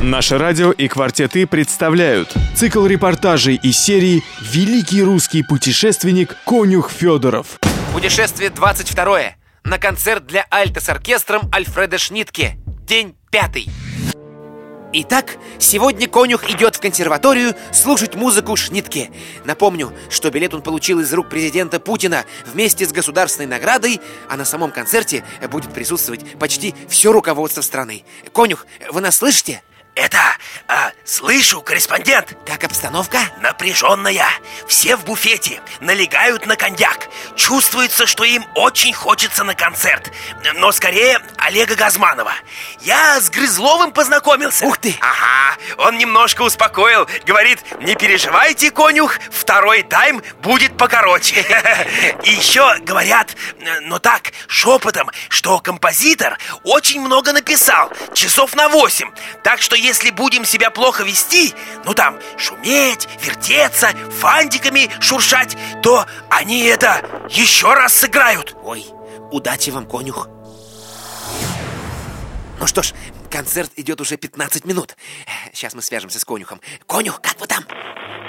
Наше радио и «Квартеты» представляют цикл репортажей из серии «Великий русский путешественник Конюх Федоров». Путешествие 22 на концерт для альта с оркестром Альфреда Шнитке. День пятый. Итак, сегодня конюх идет в консерваторию слушать музыку Шнитке. Напомню, что билет он получил из рук президента Путина вместе с государственной наградой, а на самом концерте будет присутствовать почти все руководство страны. Конюх, вы нас слышите? Это, а, слышу, корреспондент Как обстановка? Напряженная Все в буфете, налегают на коньяк. Чувствуется, что им очень хочется на концерт. Но скорее Олега Газманова. Я с Грызловым познакомился. Ух ты! Ага, он немножко успокоил. Говорит, не переживайте, конюх Второй тайм будет покороче И еще говорят, но так, шепотом Что композитор очень много написал Часов на восемь. Так что если будем себя плохо вести, ну там, шуметь, вертеться, фантиками шуршать, то они это еще раз сыграют. Ой, удачи вам, конюх. Ну что ж, концерт идет уже 15 минут. Сейчас мы свяжемся с конюхом. Конюх, как вы там?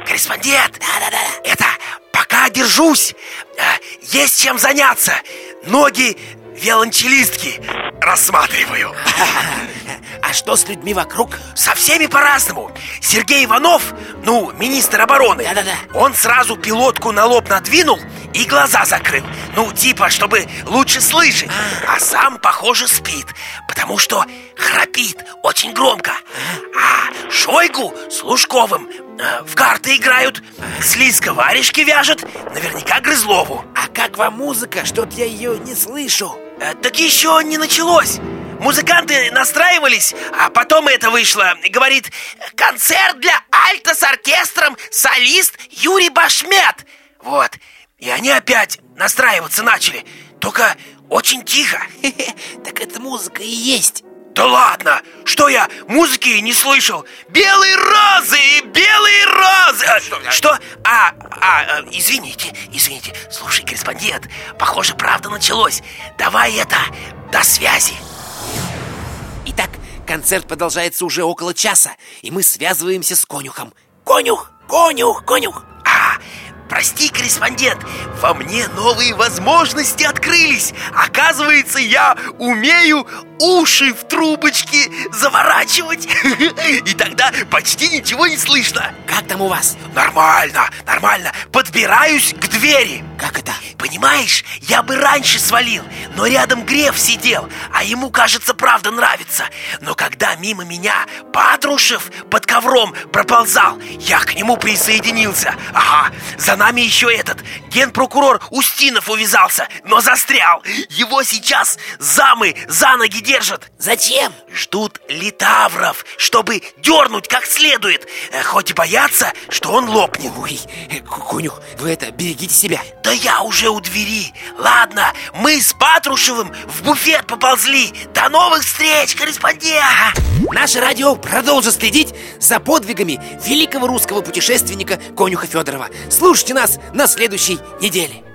Корреспондент! Да-да-да. Это пока держусь. А, есть чем заняться. Ноги виолончелистки рассматриваю. А что с людьми вокруг? Со всеми по-разному. Сергей Иванов, ну, министр обороны, Да-да-да. он сразу пилотку на лоб надвинул и глаза закрыл. Ну, типа, чтобы лучше слышать. А сам, похоже, спит, потому что храпит очень громко. А Шойгу с Лужковым э, в карты играют, слизко варежки вяжет, наверняка Грызлову. А как вам музыка? Что-то я ее не слышу. Э, Так еще не началось. Музыканты настраивались, а потом это вышло. Говорит, концерт для альта с оркестром, солист Юрий Башмет. Вот. И они опять настраиваться начали. Только очень тихо. Так это музыка и есть. Да ладно! Что я музыки не слышал? Белые розы! Белые розы! А, Что? А, а, а, извините, извините. Слушай, корреспондент, похоже, правда началось. Давай это, до связи. Итак, концерт продолжается уже около часа, и мы связываемся с конюхом. Конюх! Конюх! Конюх! А, прости, корреспондент, во мне новые возможности открылись. Оказывается, я умею уши в трубочки заворачивать. И тогда почти ничего не слышно. Как там у вас? Нормально, нормально. Подбираюсь к двери. Как это? Понимаешь, я бы раньше свалил, но рядом Греф сидел, а ему, кажется, правда нравится. Но когда мимо меня Патрушев под ковром проползал, я к нему присоединился. Ага, за нами еще этот генпрокурор Устинов увязался, но застрял. Его сейчас замы за ноги держат. Зачем? Ждут литавров, чтобы дернуть как следует, э, хоть и боятся, что он лопнет. Ой, э, конюх, вы это, берегите себя. Да я уже у двери. Ладно, мы с Патрушевым в буфет поползли. До новых встреч, корреспондент! Наше радио продолжит следить за подвигами великого русского путешественника Конюха Федорова. Слушайте нас на следующей неделе.